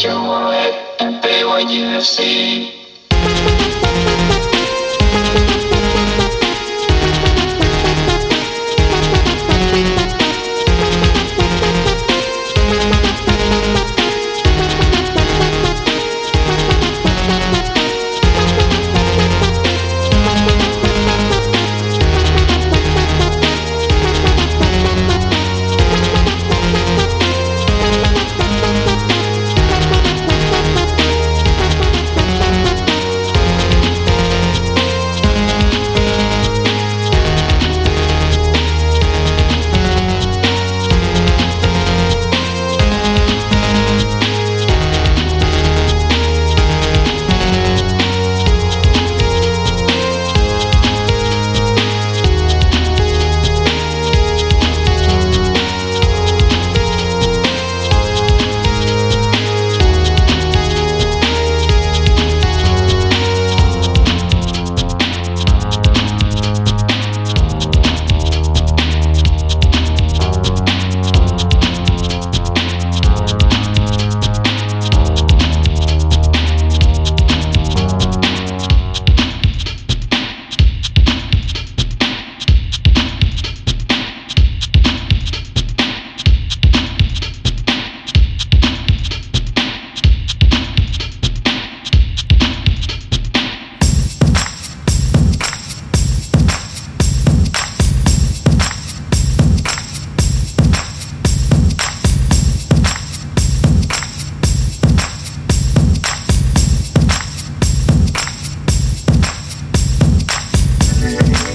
change your world and be what you have seen.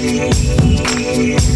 Thank you.